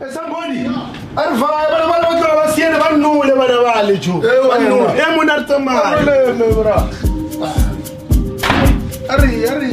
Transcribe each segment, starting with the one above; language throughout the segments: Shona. esangoni arivaya vana va lotlo vasiyene va nule vana va lejo emunaritsamaa ari ari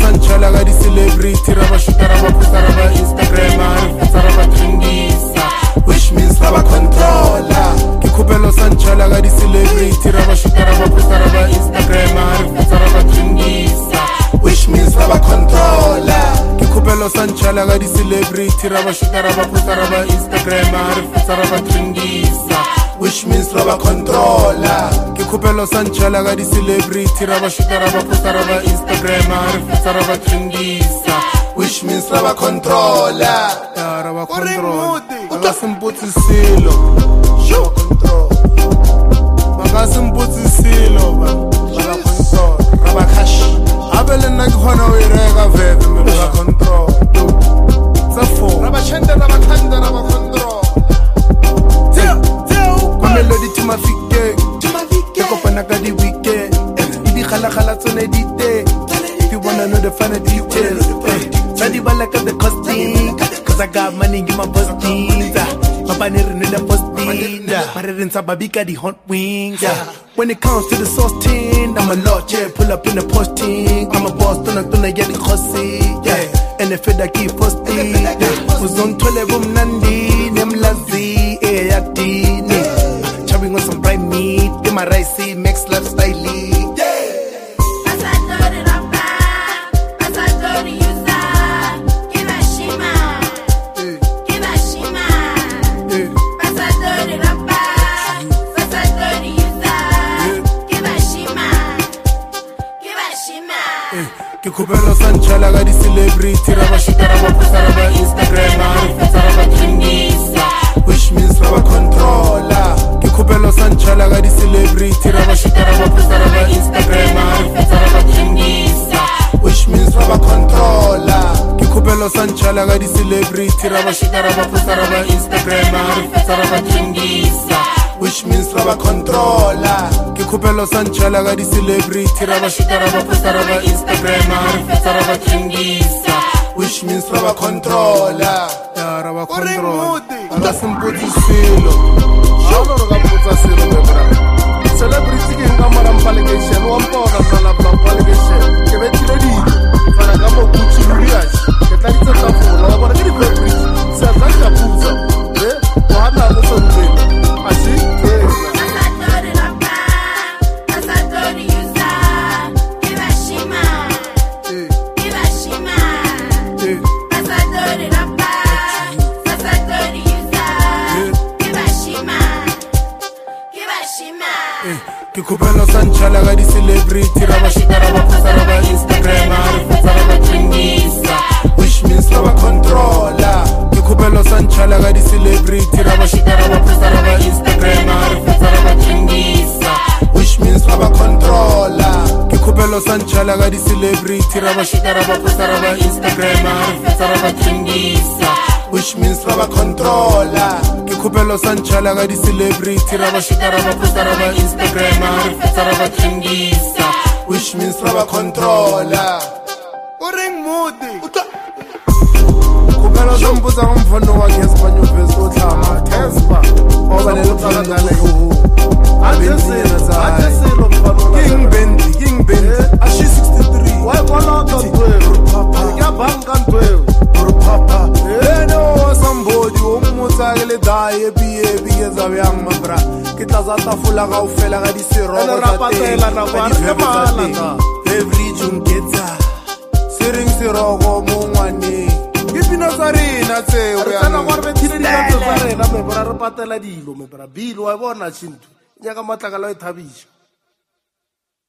sanitshala ka diselebrity ra vaxuta ra vaphusa ra va instagram ri vutsa ra va trendisa which means ra va controla kikhupelo sanitshala ka diselebrity ra vaxuta ra vaphusa ra va instagram ri vutsa ra va trendisa which means ra va controla kikhupelo sanitshala ka diselebrity ra vaxuta ra vaphusa ra va instagram ri vutsa ra va trendisa which means raba controller ke khupelo sa ntšhela ka di-celebrity ra ba shoota ra ba posta ra ba instagrama re fetsa ra ba trendisa which means ra ba controller ra controller ba ka se mpotse selo ba ka se mpotse selo ba ra control ra ba cash abe le nna ke kgona o e reka veve me ba control tsa four ra ba detail. If you wanna know the final details, Daddy I like the costing. Cause I got money, give my postings. My never in the posting. Married Sababika, the hot wings. When it comes to the sauce tin, I'm a lot, yeah. Pull up in the posting. I'm a boss, don't I, don't I get the costing. Yeah. And if it I keep posting, who's on 12 room Nandi, them lazy, eh, acting. Chopping on some prime meat, get my rice. Słowa się darowa, postanowa Instagrama Rufusalowa Trinisa Which means słowa kontrola Kikubelo sanchola gadi celebrity Rowa się darowa, postanowa Instagrama Rufusalowa Trinisa Wish means roba słowa kontrola Kikubelo sanchola gadi celebrity Rowa się darowa, postanowa Instagrama Rufusalowa Trinisa which means raba controller ke khupelo sa ntšhela ka di-celebrity ra ba šuta ra ba posta ra ba instagrama which means a ke kgopelo sa ntšhala ka di-celebrity ra bashuka ra bafosa ra ba instagrama re fosa ra ba tenisa which means ra ba controla ke kgopelo sa ntšhala ka di-celebrity ra bashuka ra bafosa ra ba instagrama re fosa ra ba tenisa which means ra ba controla ke kgopelo sa ntšhala ka di-celebrity ra bashuka ra bafosa ra ba instagrama re fosa ra ba tenisa which means ra ba controller ke khupelo sa ntšhala ka di-celebrity ra ba shika ra ba posta ra ba instagrama re fetsa ra ba trendisa which means ra ba controller o reng moti khupelo sa mpotsa ke tlatsa tafola ga o fela ga diserogoaeeeta se reng serogo mo ngwaneng ke pino tsa rena tseoreaeaa re patela dilo mebra bilo wa bona sinto nyaka matlakala o e thabiša